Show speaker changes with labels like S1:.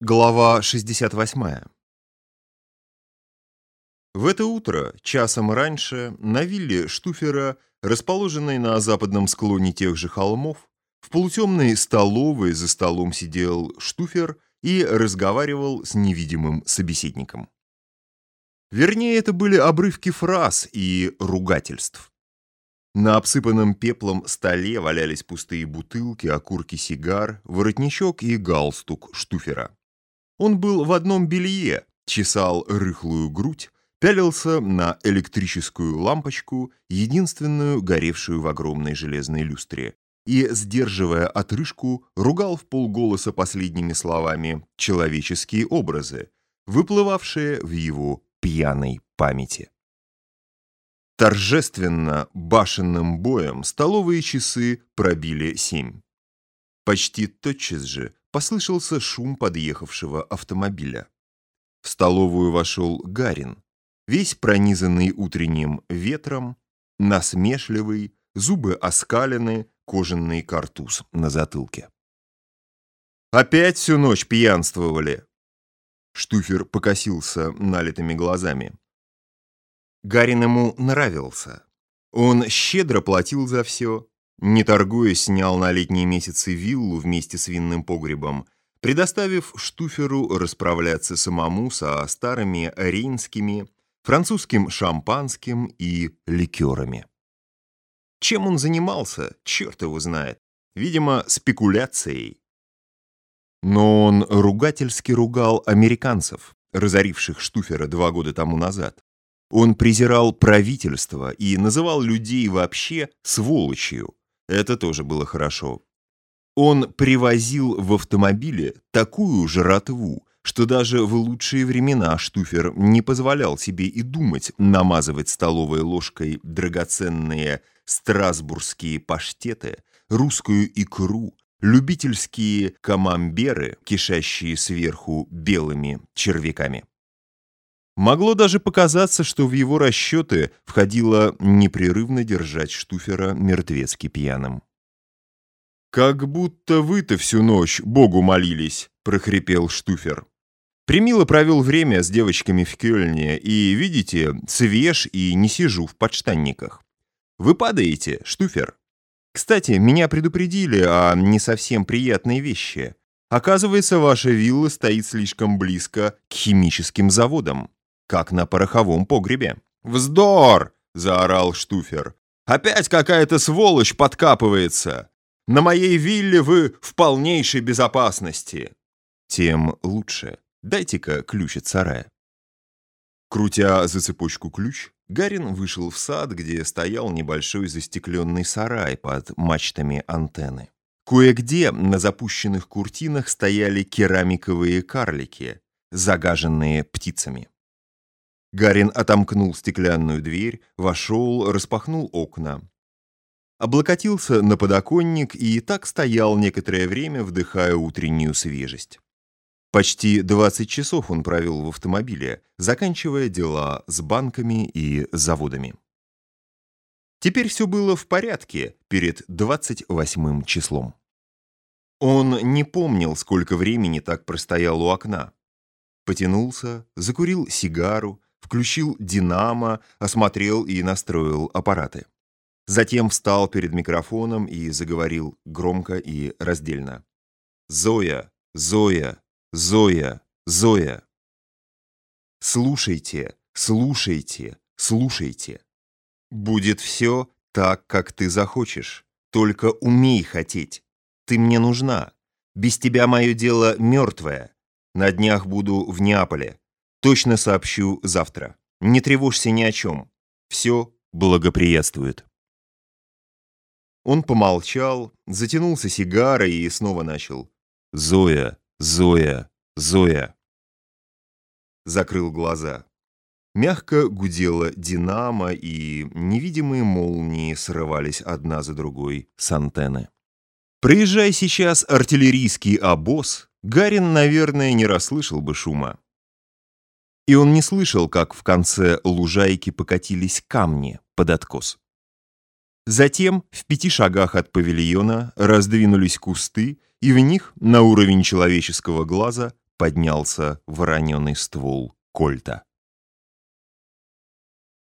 S1: Глава 68 В это утро, часом раньше, на вилле Штуфера, расположенной на западном склоне тех же холмов, в полутемной столовой за столом сидел Штуфер и разговаривал с невидимым собеседником. Вернее, это были обрывки фраз и ругательств. На обсыпанном пеплом столе валялись пустые бутылки, окурки сигар, воротничок и галстук Штуфера. Он был в одном белье, чесал рыхлую грудь, пялился на электрическую лампочку, единственную горевшую в огромной железной люстре, и, сдерживая отрыжку, ругал в полголоса последними словами человеческие образы, выплывавшие в его пьяной памяти. Торжественно, башенным боем столовые часы пробили семь. Почти тотчас же послышался шум подъехавшего автомобиля. В столовую вошел Гарин, весь пронизанный утренним ветром, насмешливый, зубы оскалены, кожаный картуз на затылке. «Опять всю ночь пьянствовали!» Штуфер покосился налитыми глазами. Гарин ему нравился. Он щедро платил за все, не торгуясь, снял на летние месяцы виллу вместе с винным погребом, предоставив Штуферу расправляться самому со старыми рейнскими, французским шампанским и ликерами. Чем он занимался, черт его знает. Видимо, спекуляцией. Но он ругательски ругал американцев, разоривших Штуфера два года тому назад. Он презирал правительство и называл людей вообще сволочью, это тоже было хорошо. Он привозил в автомобиле такую жратву, что даже в лучшие времена Штуфер не позволял себе и думать намазывать столовой ложкой драгоценные страсбургские паштеты, русскую икру, любительские камамберы, кишащие сверху белыми червяками. Могло даже показаться, что в его расчеты входило непрерывно держать Штуфера мертвецки пьяным. «Как будто вы-то всю ночь Богу молились», — прохрипел Штуфер. Примило провел время с девочками в Кёльне, и, видите, свеж и не сижу в подштанниках. Вы падаете, Штуфер? Кстати, меня предупредили о не совсем приятной вещи. Оказывается, ваша вилла стоит слишком близко к химическим заводам как на пороховом погребе. «Вздор!» — заорал Штуфер. «Опять какая-то сволочь подкапывается! На моей вилле вы в полнейшей безопасности!» «Тем лучше. Дайте-ка ключ от сарая». Крутя за цепочку ключ, Гарин вышел в сад, где стоял небольшой застекленный сарай под мачтами антенны. Кое-где на запущенных куртинах стояли керамиковые карлики, загаженные птицами. Гарин отомкнул стеклянную дверь, вошел, распахнул окна. Облокотился на подоконник и так стоял некоторое время, вдыхая утреннюю свежесть. Почти 20 часов он провел в автомобиле, заканчивая дела с банками и заводами. Теперь все было в порядке перед 28 числом. Он не помнил, сколько времени так простоял у окна. Потянулся, закурил сигару, включил динамо, осмотрел и настроил аппараты. Затем встал перед микрофоном и заговорил громко и раздельно. «Зоя! Зоя! Зоя! Зоя!» «Слушайте, слушайте, слушайте. Будет все так, как ты захочешь. Только умей хотеть. Ты мне нужна. Без тебя мое дело мертвое. На днях буду в Неаполе. Точно сообщу завтра. Не тревожься ни о чем. Все благоприятствует. Он помолчал, затянулся сигарой и снова начал. «Зоя, Зоя, Зоя». Закрыл глаза. Мягко гудела динамо, и невидимые молнии срывались одна за другой с антенны. Проезжая сейчас артиллерийский обоз, Гарин, наверное, не расслышал бы шума. И он не слышал, как в конце лужайки покатились камни под откос. Затем в пяти шагах от павильона раздвинулись кусты, и в них, на уровень человеческого глаза, поднялся вороненый ствол кольта.